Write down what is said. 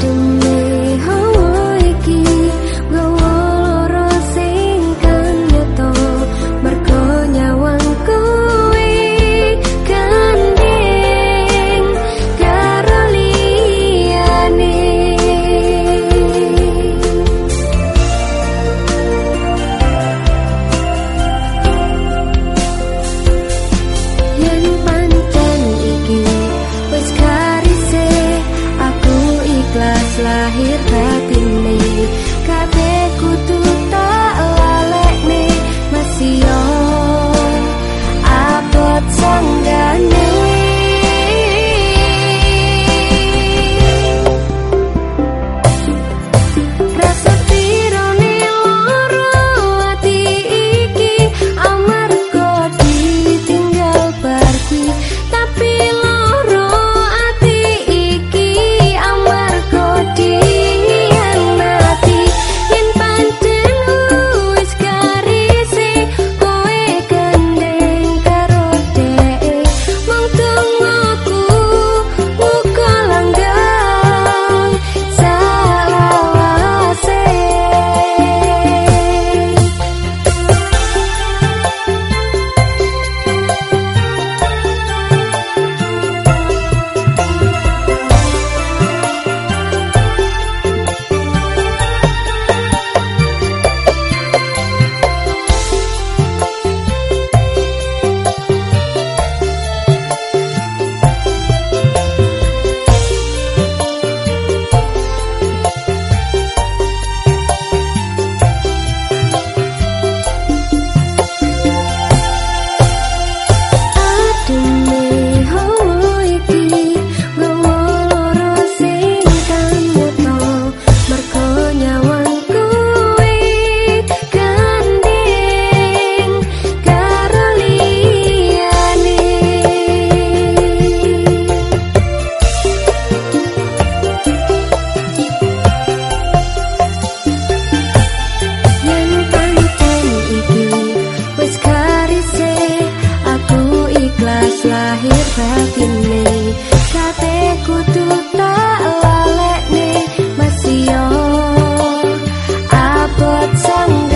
do batine kate kudu tak lalekne masih yo abot sang